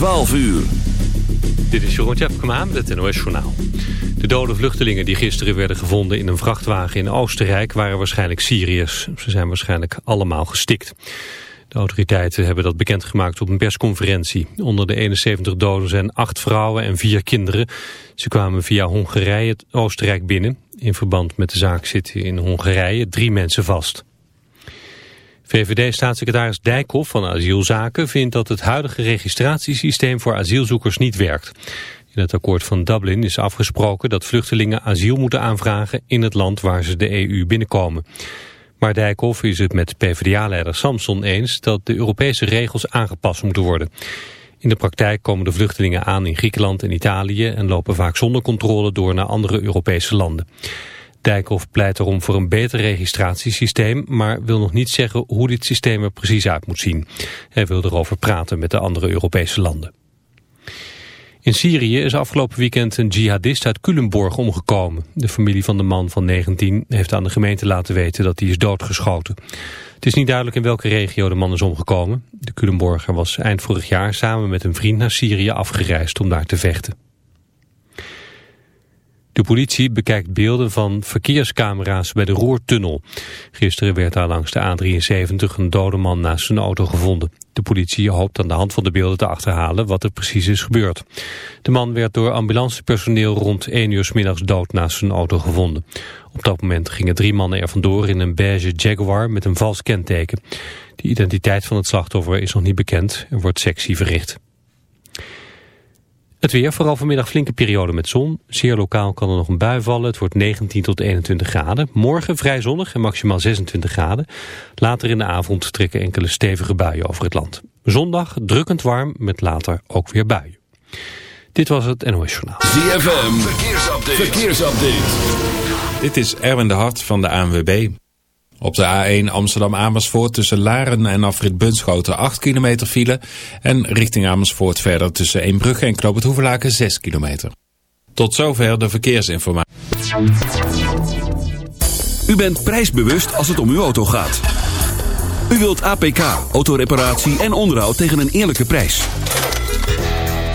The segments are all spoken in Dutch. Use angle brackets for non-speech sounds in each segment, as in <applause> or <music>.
12 uur. Dit is Jeroen Tjepkema met het NOS Journaal. De dode vluchtelingen die gisteren werden gevonden in een vrachtwagen in Oostenrijk waren waarschijnlijk Syriërs. Ze zijn waarschijnlijk allemaal gestikt. De autoriteiten hebben dat bekendgemaakt op een persconferentie. Onder de 71 doden zijn acht vrouwen en vier kinderen. Ze kwamen via Hongarije het Oostenrijk binnen. In verband met de zaak zitten in Hongarije drie mensen vast. VVD-staatssecretaris Dijkhoff van Asielzaken vindt dat het huidige registratiesysteem voor asielzoekers niet werkt. In het akkoord van Dublin is afgesproken dat vluchtelingen asiel moeten aanvragen in het land waar ze de EU binnenkomen. Maar Dijkhoff is het met PvdA-leider Samson eens dat de Europese regels aangepast moeten worden. In de praktijk komen de vluchtelingen aan in Griekenland en Italië en lopen vaak zonder controle door naar andere Europese landen. Dijkhoff pleit erom voor een beter registratiesysteem, maar wil nog niet zeggen hoe dit systeem er precies uit moet zien. Hij wil erover praten met de andere Europese landen. In Syrië is afgelopen weekend een jihadist uit Culemborg omgekomen. De familie van de man van 19 heeft aan de gemeente laten weten dat hij is doodgeschoten. Het is niet duidelijk in welke regio de man is omgekomen. De Culemborger was eind vorig jaar samen met een vriend naar Syrië afgereisd om daar te vechten. De politie bekijkt beelden van verkeerscamera's bij de Roertunnel. Gisteren werd daar langs de A73 een dode man naast zijn auto gevonden. De politie hoopt aan de hand van de beelden te achterhalen wat er precies is gebeurd. De man werd door ambulancepersoneel rond 1 uur s middags dood naast zijn auto gevonden. Op dat moment gingen drie mannen er vandoor in een beige Jaguar met een vals kenteken. De identiteit van het slachtoffer is nog niet bekend. Er wordt sectie verricht. Het weer, vooral vanmiddag flinke periode met zon. Zeer lokaal kan er nog een bui vallen. Het wordt 19 tot 21 graden. Morgen vrij zonnig en maximaal 26 graden. Later in de avond trekken enkele stevige buien over het land. Zondag drukkend warm met later ook weer buien. Dit was het NOS Journaal. ZFM, verkeersupdate. verkeersupdate. Dit is Erwin de Hart van de ANWB. Op de A1 Amsterdam-Amersfoort tussen Laren en Afrit Bunschoten 8 kilometer file. En richting Amersfoort verder tussen Eembrugge en Knoop het Hoevelaken 6 kilometer. Tot zover de verkeersinformatie. U bent prijsbewust als het om uw auto gaat. U wilt APK, autoreparatie en onderhoud tegen een eerlijke prijs.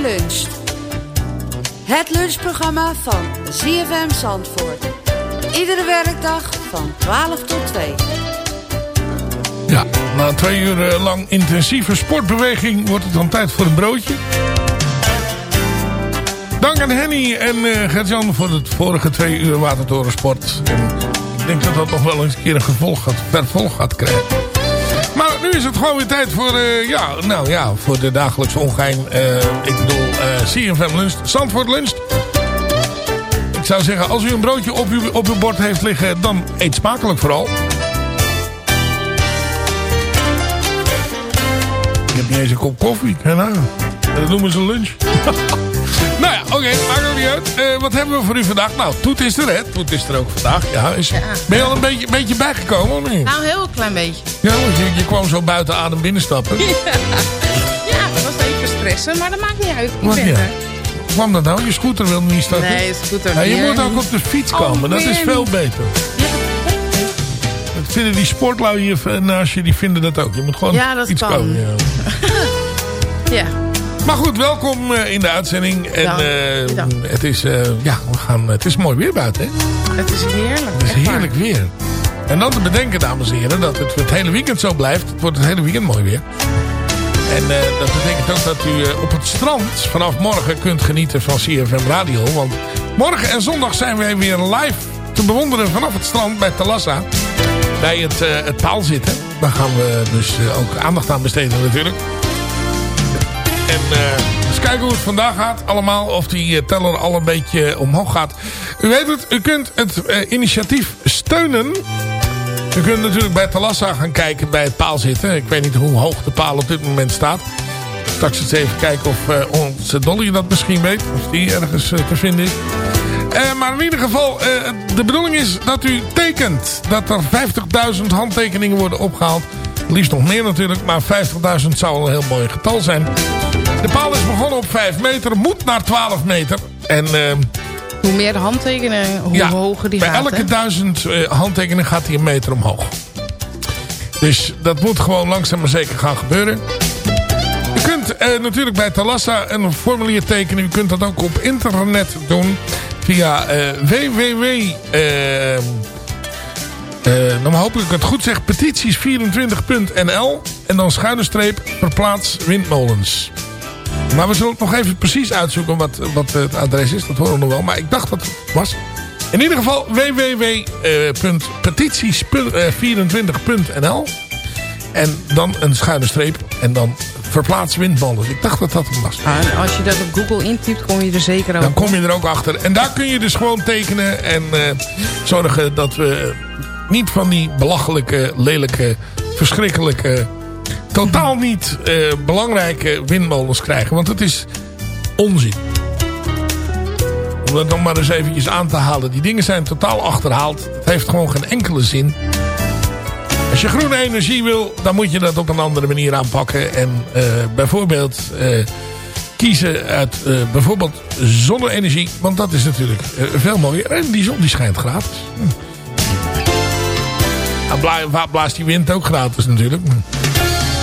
ZFM Lunch. Het lunchprogramma van ZFM Zandvoort. Iedere werkdag van 12 tot 2. Ja, na twee uur eh, lang intensieve sportbeweging wordt het dan tijd voor een broodje. Dank aan Henny en uh, Gert-Jan voor het vorige twee uur Watertorensport. En ik denk dat dat nog wel eens een keer een gevolg gaat, vervolg gaat krijgen. Nu is het gewoon weer tijd voor, eh, ja, nou ja, voor de dagelijkse ongein. Eh, ik bedoel, eh, CFM Lunch. Zandvoort Lunch. Ik zou zeggen, als u een broodje op uw, op uw bord heeft liggen, dan eet smakelijk vooral. Ik heb niet eens een kop koffie. Nou, dat noemen ze lunch. <laughs> nou ja, oké, maakt ook niet uit. Wat hebben we voor u vandaag? Nou, Toet is er, hè? Toet is er ook vandaag. Ja, is, Ben je al een beetje, beetje bijgekomen, of niet? Nou, een heel klein beetje. Ja, je, je kwam zo buiten adem binnenstappen. <laughs> Ja, dat was even stressen, maar dat maakt niet uit. Ik ben ja? er. Hoe kwam dat nou? Je scooter wil niet starten? Nee, is goed er Ja, je weer moet ook niet. op de fiets Oh, komen. dat is veel niet. beter. Dat vinden die sportlui hier naast je, die vinden dat ook. Je moet gewoon Ja, dat fiets kan. komen. Ja. <laughs> Ja. Maar goed, welkom eh, in de uitzending. En eh, het, is, eh, ja, we gaan, het is mooi weer buiten. Hè? Het is heerlijk. Het is waar. heerlijk weer. En dan te bedenken, dames en heren, dat het het hele weekend zo blijft. Het wordt het hele weekend mooi weer. En dat betekent ook dat u op het strand vanaf morgen kunt genieten van CFM Radio. Want morgen en zondag zijn wij weer live te bewonderen vanaf het strand bij Talassa. Bij het, het paal zitten. Daar gaan we dus ook aandacht aan besteden natuurlijk. En eh eens kijken hoe het vandaag gaat allemaal. Of die eh, teller al een beetje omhoog gaat. U weet het, u kunt het eh, initiatief steunen. U kunt natuurlijk bij Talassa gaan kijken bij het paal zitten. Ik weet niet hoe hoog de paal op dit moment staat. Straks eens even kijken of eh, onze Dolly dat misschien weet. Of die ergens te vinden is. Maar in ieder geval, de bedoeling is dat u tekent. Dat er 50.000 handtekeningen worden opgehaald. Liefst nog meer natuurlijk, maar 50.000 zou al een heel mooi getal zijn. De paal is begonnen op 5 meter, moet naar 12 meter. En eh, Hoe meer de handtekeningen, hoe ja, hoger die bij gaat. elke hè? duizend eh, handtekeningen gaat hij een meter omhoog. Dus dat moet gewoon langzaam maar zeker gaan gebeuren. U kunt eh, natuurlijk bij Talassa een formulier tekenen. U kunt dat ook op internet doen. Via eh www... eh, dan hoop ik het goed zeg. Petities24.nl En dan schuine streep verplaats windmolens. Maar we zullen het nog even precies uitzoeken wat, wat het adres is. Dat horen we nog wel. Maar ik dacht dat het was. In ieder geval www.petities24.nl En dan een schuine streep. En dan verplaats windmolens. Ik dacht dat dat het was. Ah, en als je dat op Google intypt, kom je er zeker Dan over. kom je er ook achter. En daar kun je dus gewoon tekenen. En eh, zorgen dat we niet van die belachelijke, lelijke, verschrikkelijke... Totaal niet eh, belangrijke windmolens krijgen. Want het is onzin. Om dat nog maar eens eventjes aan te halen. Die dingen zijn totaal achterhaald. Het heeft gewoon geen enkele zin. Als je groene energie wil, dan moet je dat op een andere manier aanpakken. En eh, bijvoorbeeld eh, kiezen uit bijvoorbeeld zonne-energie. Want dat is natuurlijk veel mooier. En die zon die schijnt gratis. Hm. Waar blaast die wind ook gratis natuurlijk. Hm.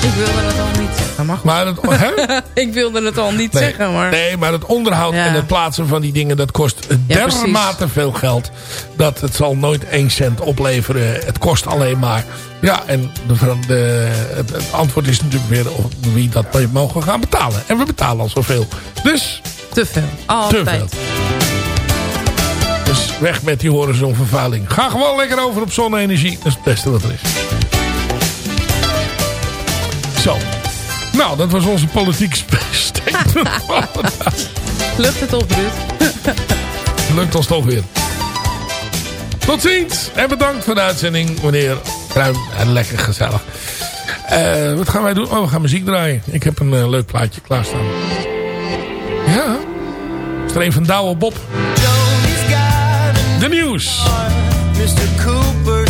Ik wilde het al niet zeggen, maar. Maar het, <laughs> hè? Ik wilde het al niet Nee, zeggen, maar... nee, maar het onderhoud Ja. en het plaatsen van die dingen... dat kost Ja, dermate veel geld... dat het zal nooit 1 cent opleveren. Het kost alleen maar... Ja, en de, de, het, het antwoord is natuurlijk weer... of wie dat mogen gaan betalen. En we betalen al zoveel. Dus Te veel. te Altijd. veel. Dus weg met die horizonvervuiling. Ga gewoon lekker over op zonne-energie. Dat is het beste wat er is. Nou, dat was onze politiek <laughs> statement. <laughs> Lukt het op, Ruud? <laughs> Lukt ons toch weer. Tot ziens. En bedankt voor de uitzending, meneer Bruin. En lekker gezellig. Eh, wat gaan wij doen? Oh, we gaan muziek draaien. Ik heb een eh, leuk plaatje klaarstaan. Ja. Is er een van Douwe Bob. De nieuws. Mr. Cooper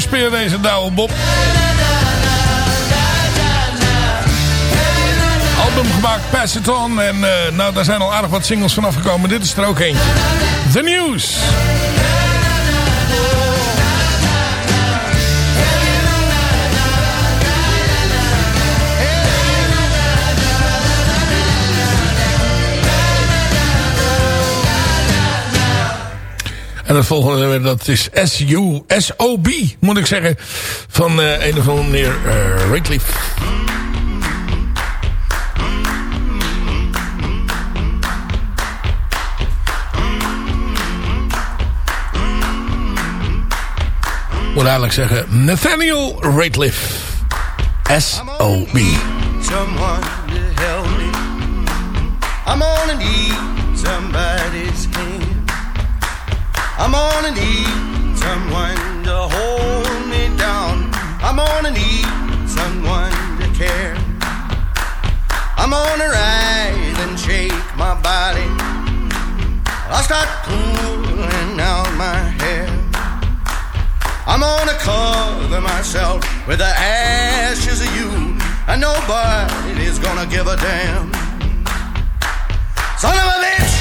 ze spelen deze douwe Bob. Album gemaakt, Pass It On. En eh, nou, daar zijn al aardig wat singles vanaf gekomen. Dit is er ook eentje. The News. En het volgende dat is SU, SOB, moet ik zeggen. Van eh, een of andere meneer uh, Ratcliffe. moet eigenlijk zeggen Nathaniel Ratcliffe. S.O.B. someone to help me. I'm gonna need somebody's hand. I'm gonna need someone to hold me down. I'm gonna need someone to care. I'm gonna rise and shake my body. I'll start pulling out my hair. I'm gonna cover myself with the ashes of you, and nobody's gonna give a damn. Son of a bitch,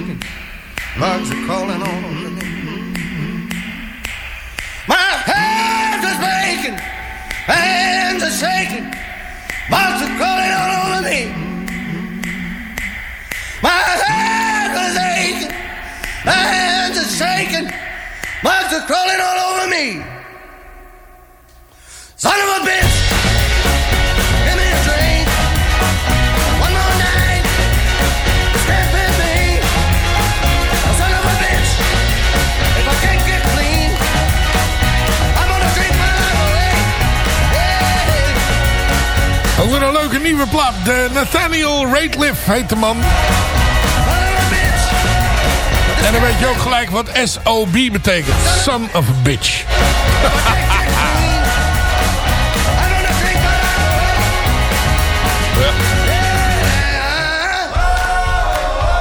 shaking, are all over me. My hands are breaking, hands are shaking, bugs are all over me. My hands are my hands are shaking, bugs are crawling all over me. Son of a bitch, nieuwe plaat. De Nathaniel Ratcliffe heet de man. En dan weet je ook gelijk wat SOB betekent. Son of a bitch. <laughs>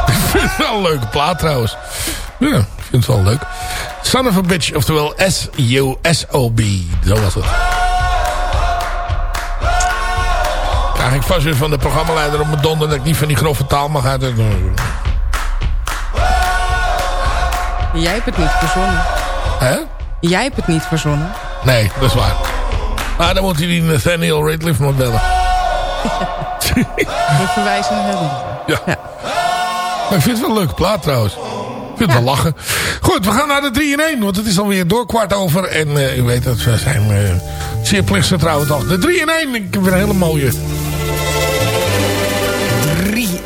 Ik vind het wel een leuke plaat trouwens. Ja, ik vind het wel leuk. Son of a bitch, oftewel S-U-S-O-B. Zo was het. Ik vast weer van de programmaleider op mijn donder dat ik niet van die grove taal mag uit. Jij hebt het niet verzonnen. Hè? Jij hebt het niet verzonnen. Nee, dat is waar. Maar dan moet hij die Nathaniel Ratcliffe maar bellen. <laughs> We verwijzen naar hem. Ja. Maar ik vind het wel een leuke plaat trouwens. Ik vind het wel lachen. Goed, we gaan naar de 3 in 1. Want het is alweer door kwart over. En eh, u weet dat we zijn eh, zeer plichtsgetrouw toch. De 3 in 1. Ik heb weer een hele mooie.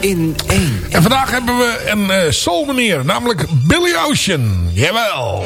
3 in 1. En vandaag hebben we een eh soul meneer. Namelijk Billy Ocean. Jawel.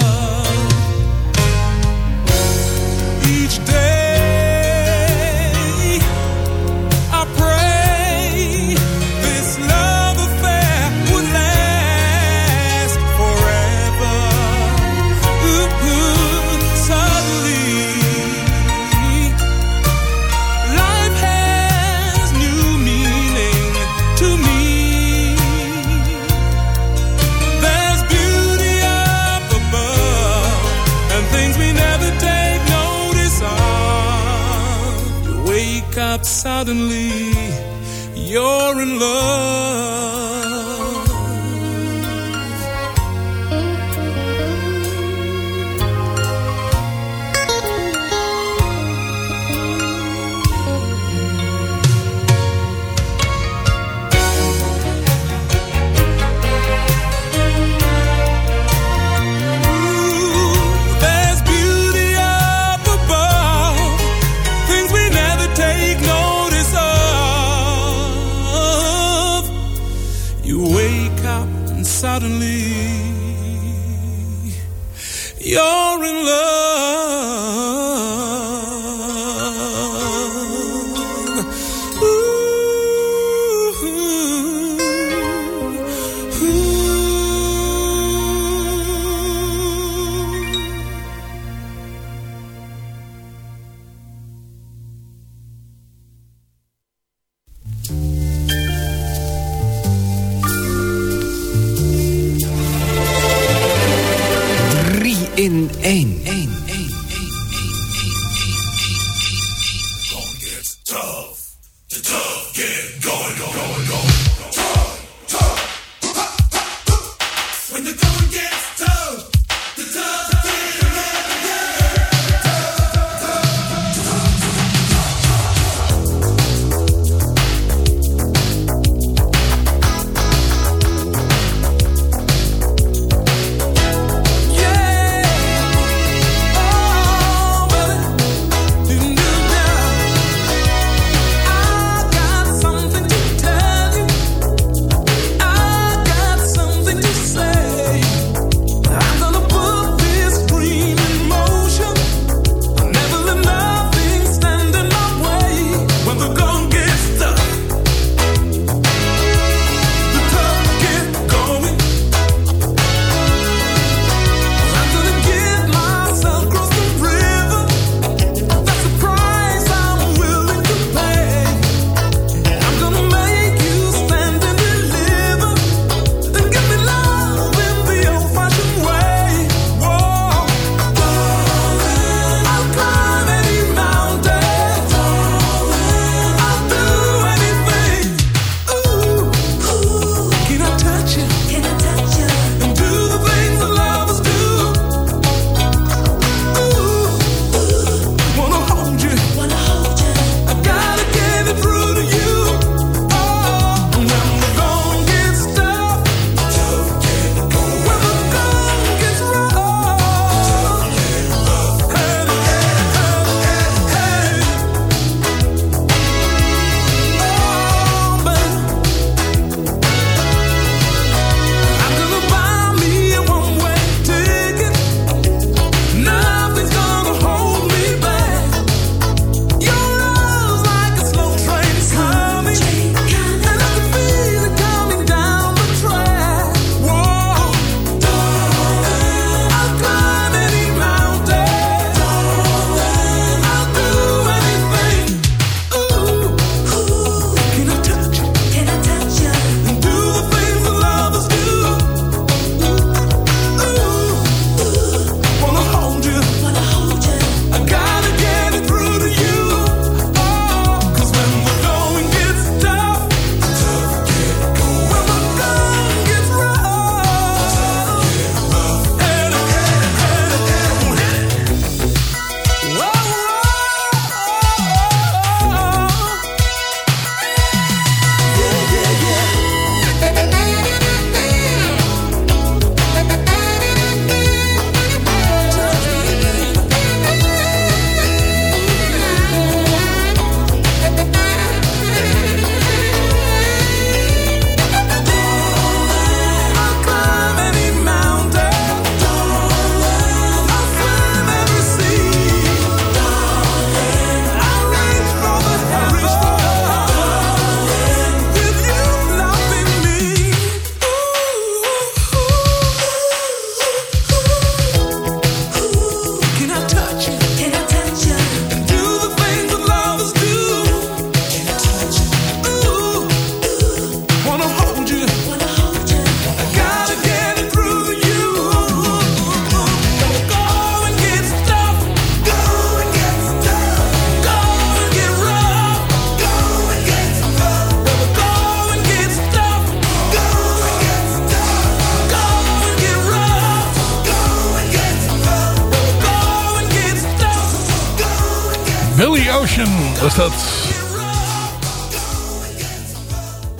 Was dat.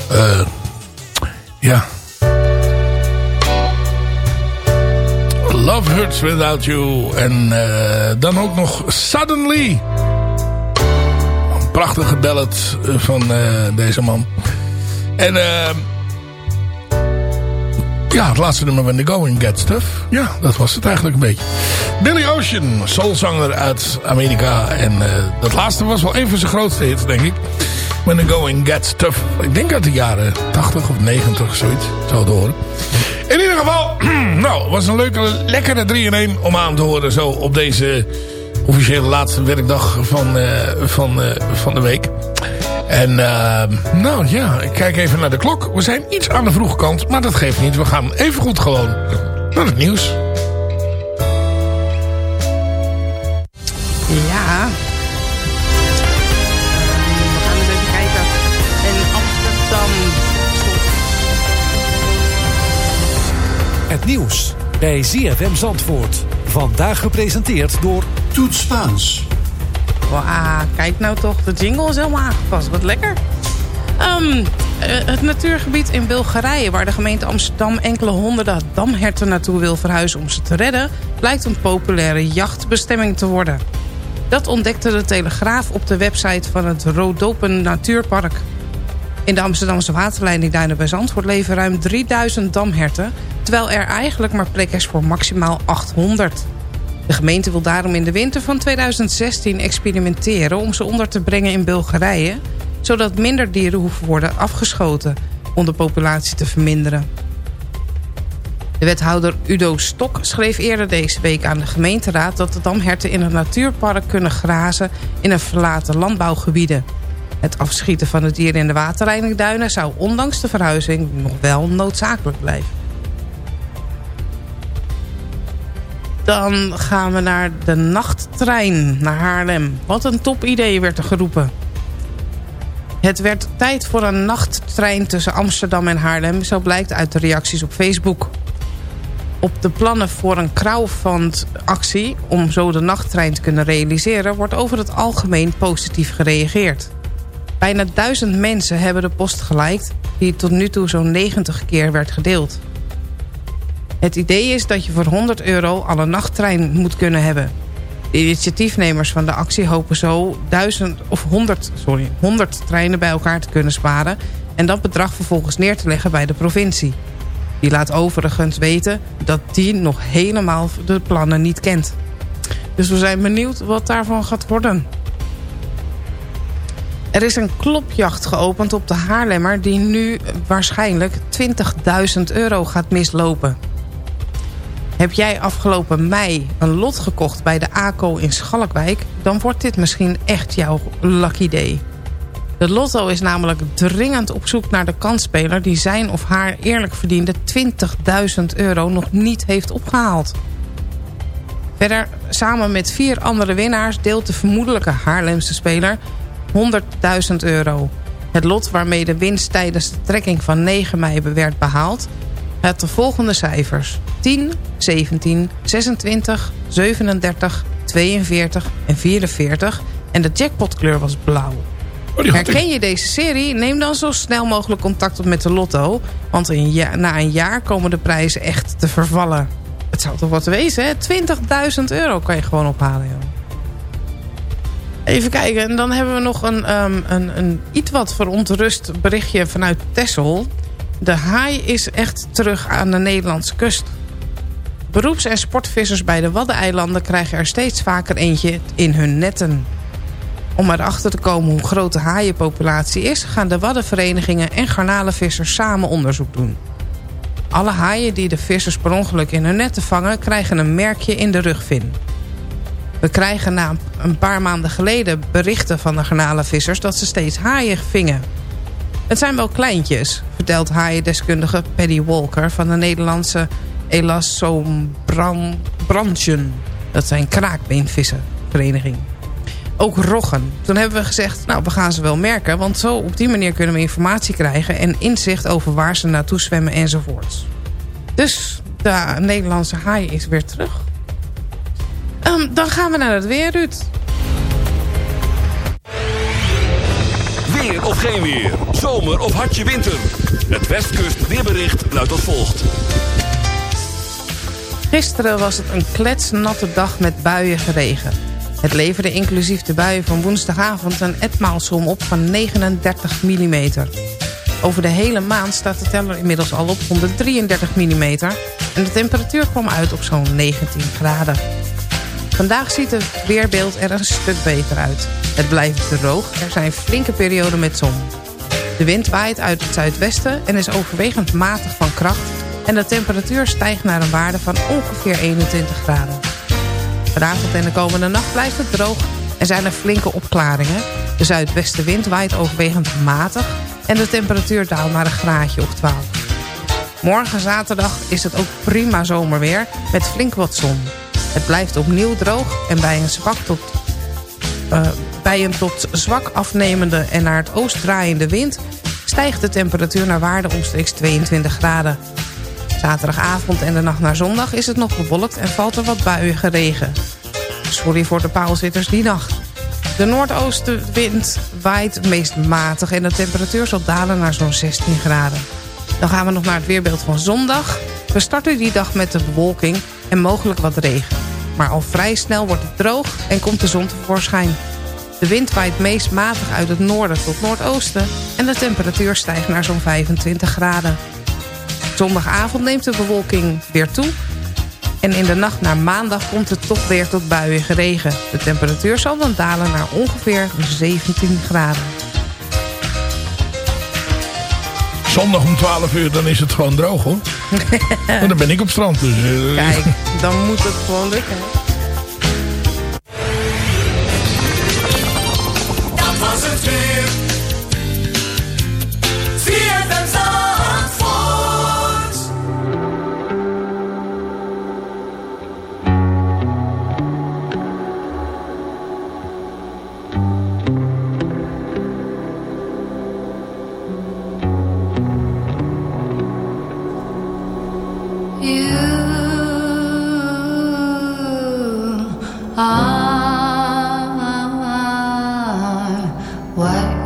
Eh, ja. Love Hurts Without You. En eh, dan ook nog Suddenly. Een prachtige ballad van eh, deze man. En eh, ja, het laatste nummer van The Going Get Stuff. Ja, dat was het eigenlijk een beetje. Billy Ocean, soulzanger uit Amerika. En eh, dat laatste was wel een van zijn grootste hits, denk ik. When the Going Gets Stuff. Ik denk uit de jaren 80 of 90, zoiets. Zou het horen. In ieder geval, <clears throat> nou, het was een leuke, lekkere 3-in-1 om aan te horen. Zo op deze officiële laatste werkdag van, eh, van, eh, van de week. En eh, nou ja, ik kijk even naar de klok. We zijn iets aan de vroege kant, maar dat geeft niet. We gaan even goed gewoon naar het nieuws. Ja. Ehm, we gaan eens even kijken. In Amsterdam. Het nieuws bij ZFM Zandvoort. Vandaag gepresenteerd door Toet Spaans. Wauw, kijk nou toch. De jingle is helemaal aangepast. Wat lekker. Ehm, eh, het natuurgebied in Bulgarije, waar de gemeente Amsterdam enkele honderden damherten naartoe wil verhuizen om ze te redden, blijkt een populaire jachtbestemming te worden. Dat ontdekte de Telegraaf op de website van het Rodopen Natuurpark. In de Amsterdamse waterleiding Duinen bij Zandvoort leven ruim 3000 damherten... terwijl er eigenlijk maar plek is voor maximaal 800. De gemeente wil daarom in de winter van 2016 experimenteren... om ze onder te brengen in Bulgarije... zodat minder dieren hoeven worden afgeschoten om de populatie te verminderen. De wethouder Udo Stok schreef eerder deze week aan de gemeenteraad... dat de damherten in het natuurpark kunnen grazen in een verlaten landbouwgebieden. Het afschieten van de dieren in de waterleidingduinen... zou ondanks de verhuizing nog wel noodzakelijk blijven. Dan gaan we naar de nachttrein naar Haarlem. Wat een top idee werd er geroepen. Het werd tijd voor een nachttrein tussen Amsterdam en Haarlem... zo blijkt uit de reacties op Facebook. Op de plannen voor een crowdfund-actie... om zo de nachttrein te kunnen realiseren... wordt over het algemeen positief gereageerd. Bijna duizend mensen hebben de post geliked... die tot nu toe zo'n 90 keer werd gedeeld. Het idee is dat je voor 100 euro al een nachttrein moet kunnen hebben. De initiatiefnemers van de actie hopen zo 1000 of 100, sorry, 100 treinen bij elkaar te kunnen sparen... en dat bedrag vervolgens neer te leggen bij de provincie. Die laat overigens weten dat die nog helemaal de plannen niet kent. Dus we zijn benieuwd wat daarvan gaat worden. Er is een klopjacht geopend op de Haarlemmer... die nu waarschijnlijk 20.000 euro gaat mislopen. Heb jij afgelopen mei een lot gekocht bij de ACO in Schalkwijk... dan wordt dit misschien echt jouw lucky day. De lotto is namelijk dringend op zoek naar de kansspeler... die zijn of haar eerlijk verdiende 20.000 euro nog niet heeft opgehaald. Verder, samen met vier andere winnaars... deelt de vermoedelijke Haarlemse speler 100.000 euro. Het lot waarmee de winst tijdens de trekking van 9 mei werd behaald... had de volgende cijfers. 10, 17, 26, 37, 42 en 44... en de jackpotkleur was blauw. Oh. Herken je deze serie? Neem dan zo snel mogelijk contact op met de lotto. Want een ja- na een jaar komen de prijzen echt te vervallen. Het zou toch wat wezen, hè? 20.000 euro kan je gewoon ophalen, joh. Even kijken, en dan hebben we nog een, ehm, een, een iets wat verontrust berichtje vanuit Texel. De haai is echt terug aan de Nederlandse kust. Beroeps- en sportvissers bij de Waddeneilanden krijgen er steeds vaker eentje in hun netten. Om erachter te komen hoe groot de haaienpopulatie is... gaan de waddenverenigingen en garnalenvissers samen onderzoek doen. Alle haaien die de vissers per ongeluk in hun netten vangen... krijgen een merkje in de rugvin. We krijgen na een paar maanden geleden berichten van de garnalenvissers... dat ze steeds haaien vingen. Het zijn wel kleintjes, vertelt haaiendeskundige Paddy Walker... van de Nederlandse Elastombranchen. Dat zijn kraakbeenvissenvereniging. Ook roggen. Toen hebben we gezegd, nou, we gaan ze wel merken... want zo op die manier kunnen we informatie krijgen... en inzicht over waar ze naartoe zwemmen enzovoorts. Dus de Nederlandse haai is weer terug. Ehm, dan gaan we naar het weer, Ruud. Of geen weer. Zomer of hartje winter. Het Westkust weerbericht luidt als volgt. Gisteren was het een kletsnatte dag met buien geregen. Het leverde inclusief de buien van woensdagavond een etmaalsom op van 39 mm. Over de hele maand staat de teller inmiddels al op 133 mm... en de temperatuur kwam uit op zo'n 19 graden. Vandaag ziet het weerbeeld er een stuk beter uit. Het blijft droog, er zijn flinke perioden met zon. De wind waait uit het zuidwesten en is overwegend matig van kracht... en de temperatuur stijgt naar een waarde van ongeveer 21 graden. Vanavond en de komende nacht blijft het droog en zijn er flinke opklaringen. De zuidwestenwind waait overwegend matig en de temperatuur daalt naar een graadje of 12. Morgen zaterdag is het ook prima zomerweer met flink wat zon. Het blijft opnieuw droog en bij een zwak tot, uh, bij een tot zwak afnemende en naar het oost draaiende wind... stijgt de temperatuur naar waarde omstreeks 22 graden. Zaterdagavond en de nacht naar zondag is het nog bewolkt en valt er wat buiige regen. Sorry voor de paalzitters die nacht. De noordoostenwind waait meest matig en de temperatuur zal dalen naar zo'n 16 graden. Dan gaan we nog naar het weerbeeld van zondag. We starten die dag met de bewolking en mogelijk wat regen. Maar al vrij snel wordt het droog en komt de zon tevoorschijn. De wind waait meest matig uit het noorden tot noordoosten... en de temperatuur stijgt naar zo'n 25 graden. Zondagavond neemt de bewolking weer toe... en in de nacht naar maandag komt het toch weer tot buiige regen. De temperatuur zal dan dalen naar ongeveer 17 graden. Zondag om 12 uur, dan is het gewoon droog hoor. <laughs> en dan ben ik op strand. Dus, eh, Kijk, dan moet het gewoon lukken. Why?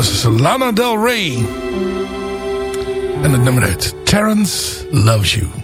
dat Lana Del Rey. En het nummer heet Terence Loves You.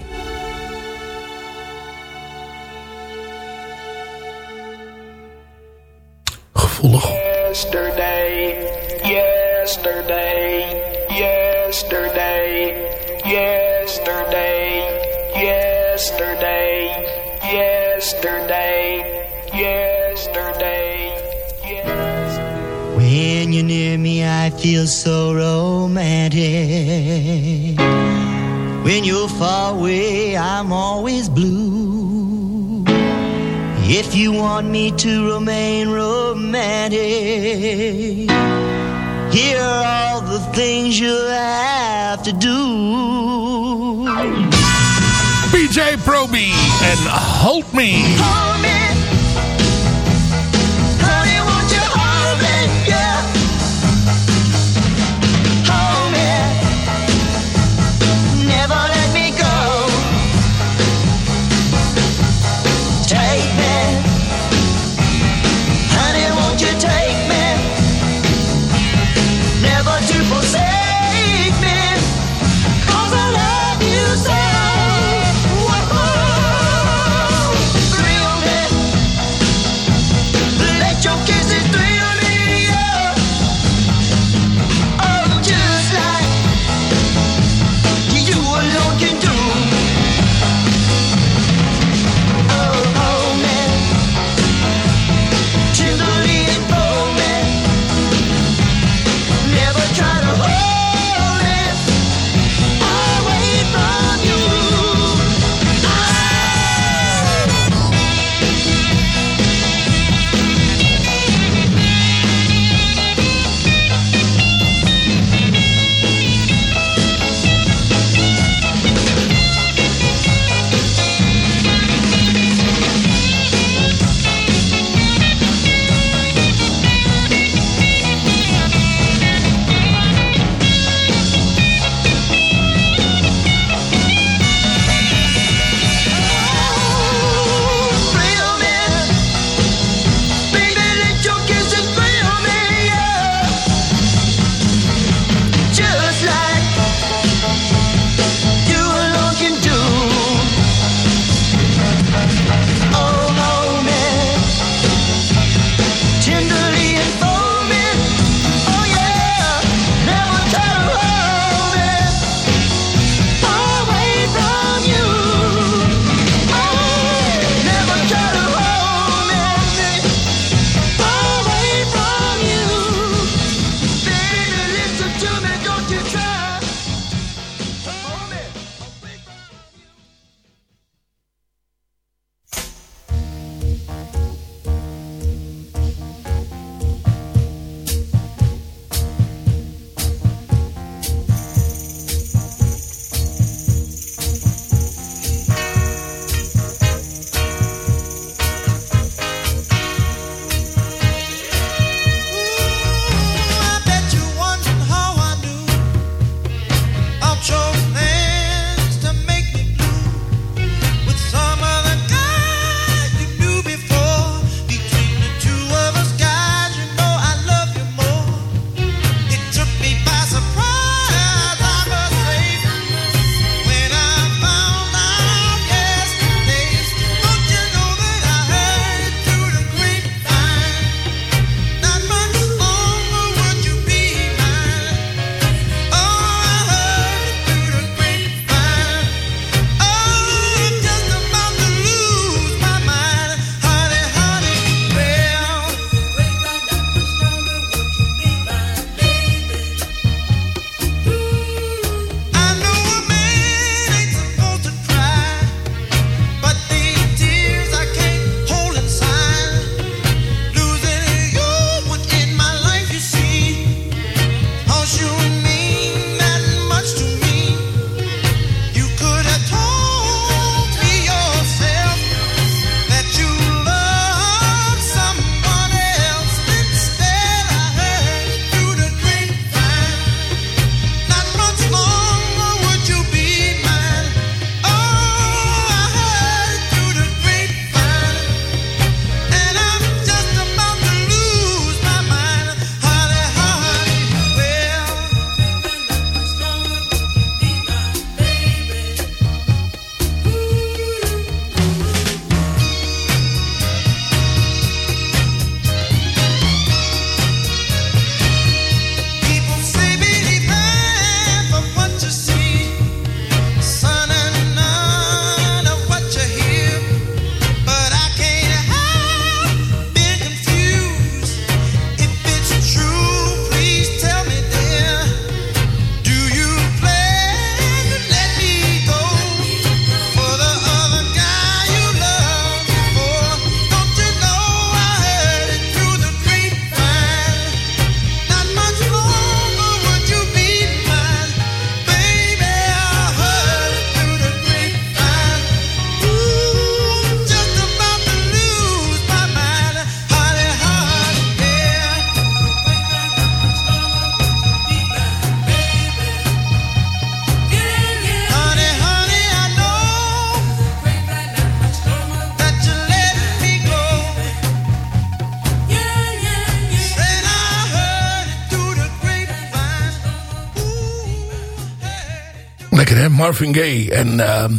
Marvin. En, ehm,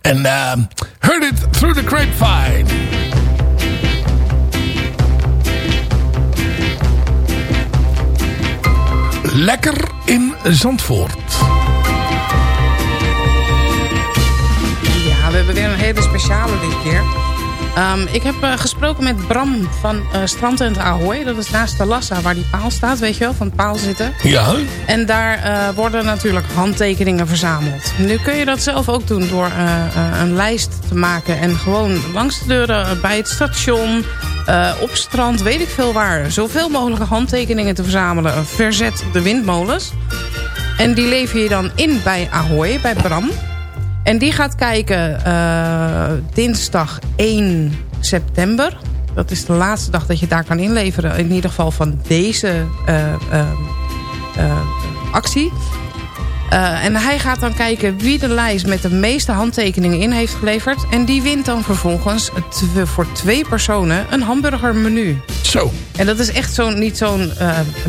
en ehm, Heard It Through the Grapevine. Lekker in Zandvoort. Ja, we hebben weer een hele speciale dit keer. Ehm, ik heb eh, gesproken met Bram van eh Strandtent Ahoy. Dat is naast de Lassa waar die paal staat, weet je wel, van het paal zitten. Ja. En daar eh, worden natuurlijk handtekeningen verzameld. Nu kun je dat zelf ook doen door een lijst te maken... en gewoon langs de deuren bij het station, op strand, weet ik veel waar... zoveel mogelijke handtekeningen te verzamelen. Verzet de windmolens. En die lever je dan in bij Ahoy, bij Bram. En die gaat kijken eh, dinsdag 1 september. Dat is de laatste dag dat je daar kan inleveren. In ieder geval van deze eh, eh, actie. En hij gaat dan kijken wie de lijst met de meeste handtekeningen in heeft geleverd. En die wint dan vervolgens voor twee personen een hamburgermenu. Zo. En dat is echt zo'n, niet zo'n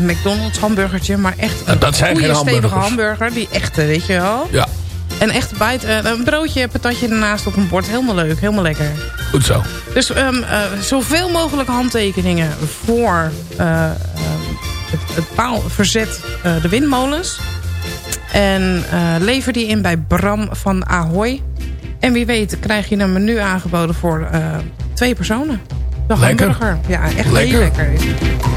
McDonald's hamburgertje, maar echt een Nou, dat zijn goede geen stevige hamburger. Die echte, weet je wel. Ja, En echt bijt, eh, een broodje, patatje ernaast op een bord. Helemaal leuk, helemaal lekker. goed zo. Dus eh, zoveel mogelijk handtekeningen voor eh, het, het paal verzet de windmolens. En lever die in bij Bram van Ahoy. En wie weet krijg je een menu aangeboden voor twee personen. De Lekker. hamburger. Ja, echt Lekker. heel lekker.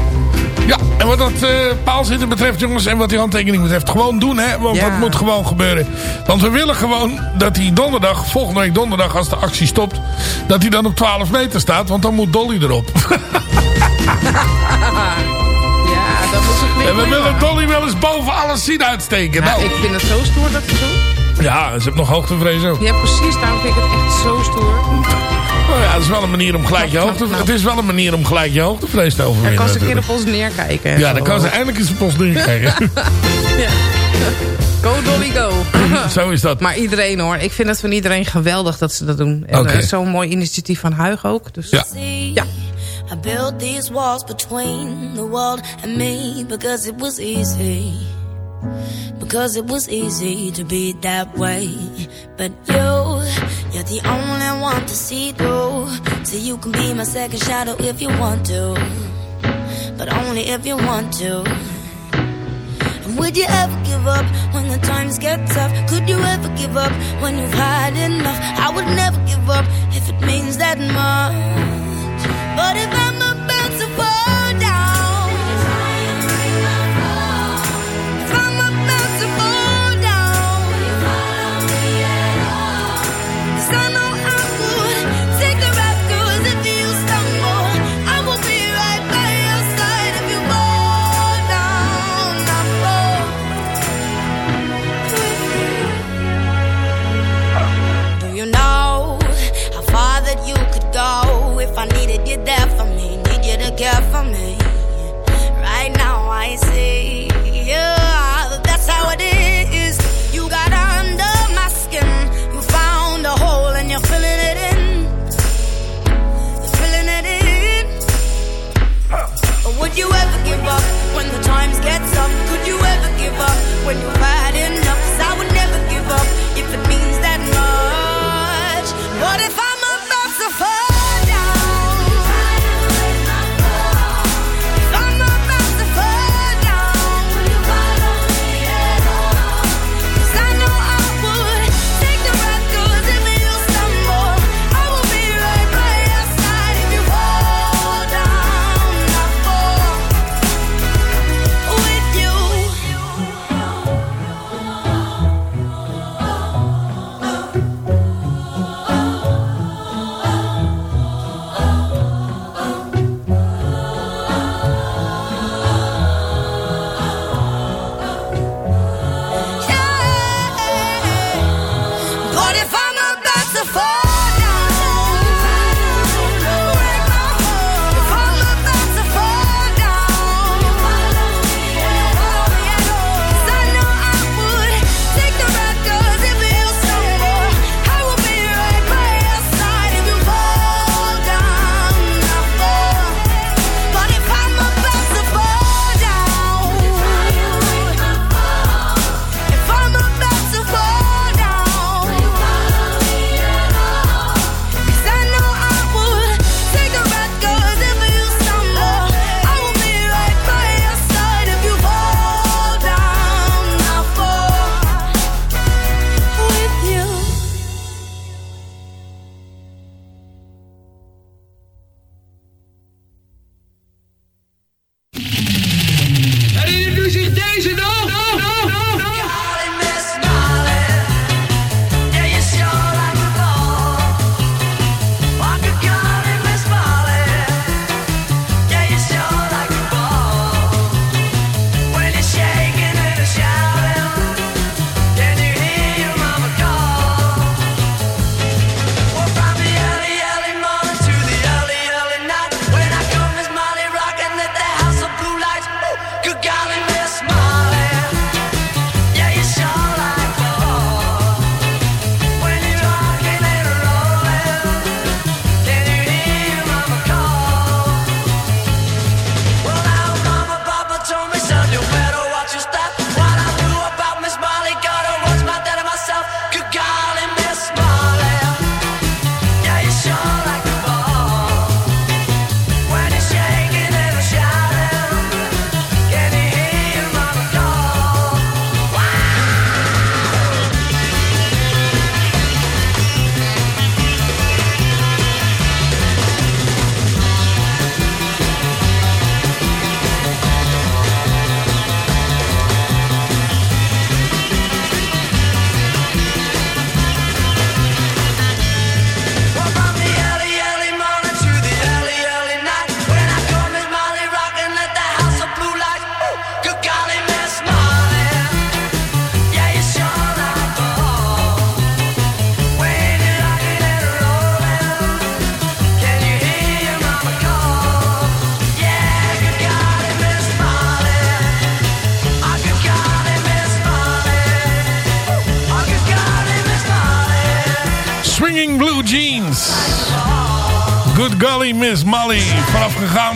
Ja, en wat dat eh paalzitten betreft, jongens, en wat die handtekening betreft, gewoon doen, hè. Want Ja. dat moet gewoon gebeuren. Want we willen gewoon dat die donderdag, volgende week donderdag, als de actie stopt, dat hij dan op 12 meter staat, want dan moet Dolly erop. <laughs> Ja, dat moet ik en we willen Dolly wel eens boven alles zien uitsteken. Ja, nou, ik vind het zo stoer dat ze doen. ja, ze heeft nog hoogtevrees ook. Ja, precies. Daarom vind ik het echt zo stoer. Nou ja, dat is wel een manier om gelijk je hoogte... knap, knap. Het is wel een manier om gelijk je hoogtevrees te Dan overwinnen. kan ze een keer op ons neerkijken. en Ja, dan kan ze eindelijk eens op ons neerkijken. <laughs> Ja. Go Dolly go. <clears throat> Zo is dat. Maar iedereen hoor. Ik vind het van iedereen geweldig dat ze dat doen. En Oké. eh, zo'n mooi initiatief van Huig ook. Dus Ja. ja. I built these walls between the world and me because it was easy. Because it was easy to be that way. But you, you're the only one to see through. So you can be my second shadow if you want to. But only if you want to. And would you ever give up when the times get tough? Could you ever give up when you've had enough? I would never give up if it means that much. But if I'm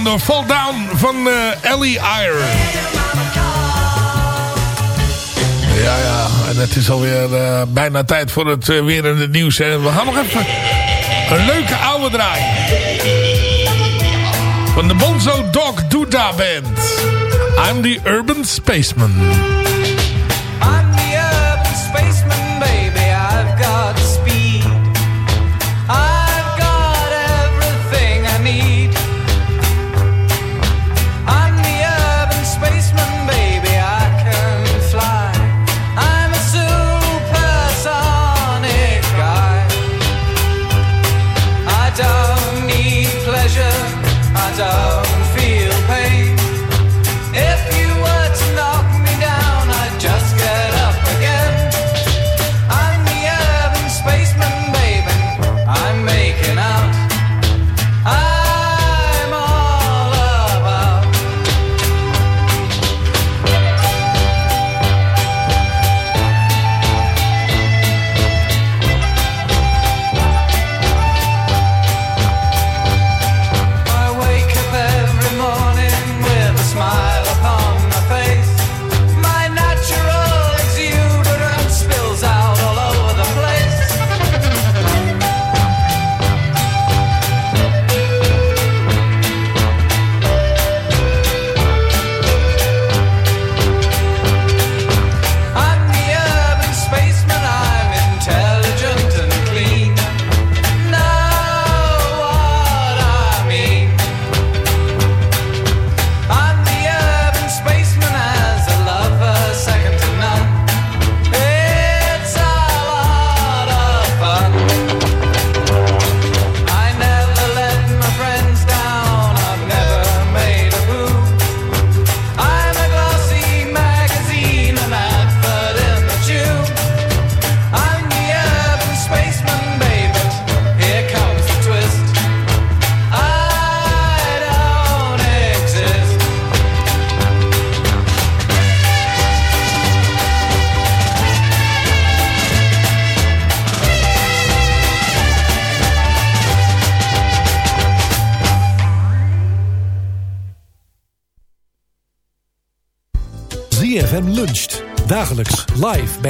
Door Fall Down van eh, Ellie Iyer. Ja, ja. En het is alweer eh, bijna tijd voor het weer in het nieuws. En we gaan nog even een leuke oude draaien. Van de Bonzo Dog Duda Band. I'm the Urban Spaceman.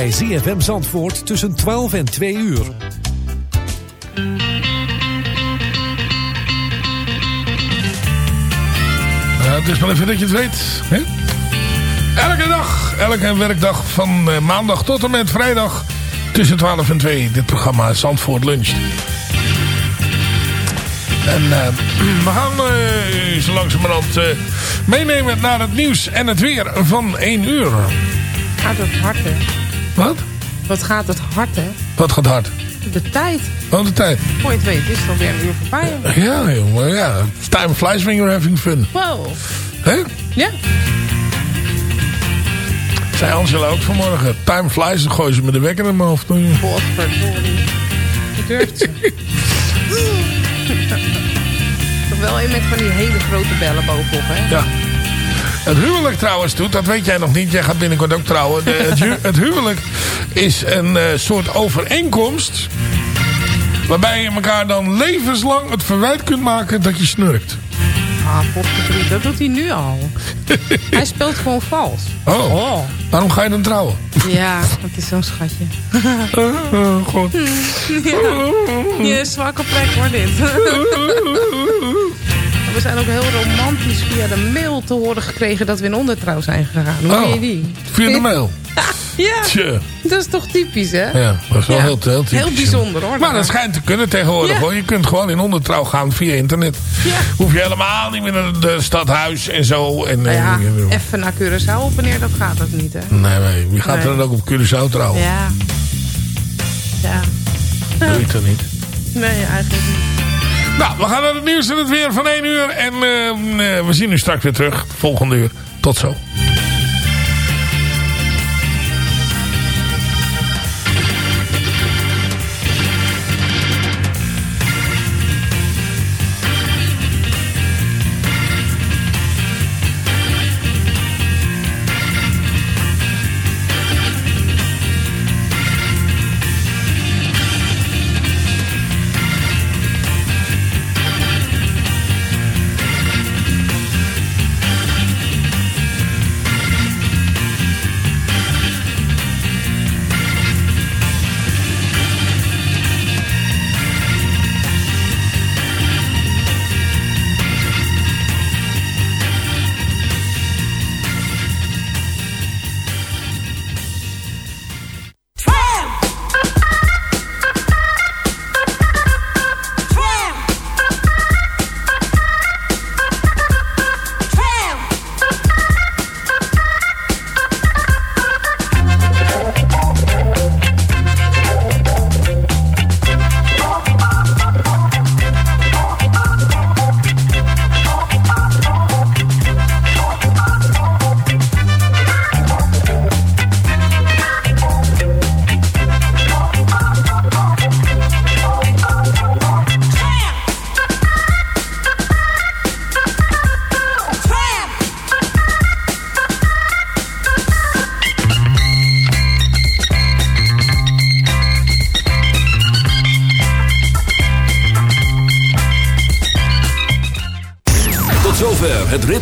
Bij ZFM Zandvoort tussen 12 en 2 uur. Ja, het is maar even dat je het weet. Hè? Elke dag, elke werkdag van eh, maandag tot en met vrijdag tussen 12 en 2. Dit programma Zandvoort Luncht. En eh, <clears throat> we gaan eh, zo langzamerhand eh meenemen naar het nieuws en het weer van 1 uur. Gaat het hard, hè? Wat? Wat gaat het hard, hè? Wat gaat hard? De tijd. Oh, de tijd. Voor je het weet is het alweer een uur voorbij. Ja, jongen, ja. Time flies when you're having fun. Wow. Hè? Ja. Zei Angela ook vanmorgen. Time flies, dan gooi ze me de wekker in mijn hoofd. Godverdorie. Hoe durft ze? <laughs> Toch wel een met van die hele grote bellen bovenop, hè? Ja. Het huwelijk trouwens doet, dat weet jij nog niet. Jij gaat binnenkort ook trouwen. De- het, hu- het huwelijk is een eh, soort overeenkomst. Waarbij je elkaar dan levenslang het verwijt kunt maken dat je snurkt. Ah, potverdorie, dat doet hij nu al. <laughs> hij speelt gewoon vals. Oh, waarom ga je dan trouwen? Ja, het is zo'n schatje. Oh, God. <laughs> Ja, je zwakke plek hoor dit. <laughs> We zijn ook heel romantisch via de mail te horen gekregen dat we in ondertrouw zijn gegaan. Hoe Oh, je die? Via de mail. <laughs> Ja, Tje. dat is toch typisch hè? Ja, dat is wel Ja. heel, heel typisch. Heel bijzonder hoor. Maar dat schijnt te kunnen tegenwoordig Ja. hoor. Je kunt gewoon in ondertrouw gaan via internet. Hoef je helemaal niet meer naar de stadhuis en zo. En, Nou ja, eh, even naar Curaçao op wanneer dat gaat dat niet hè? Nee, nee. Wie gaat Nee. er dan ook op Curaçao trouwen? Ja. Ja. Doe je toch niet? Nee, eigenlijk niet. Nou, we gaan naar het nieuws en het weer van 1 uur. En eh, eh, we zien u straks weer terug. Volgende uur. Tot zo.